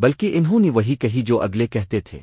بلکہ انہوں نے وہی کہی جو اگلے کہتے تھے۔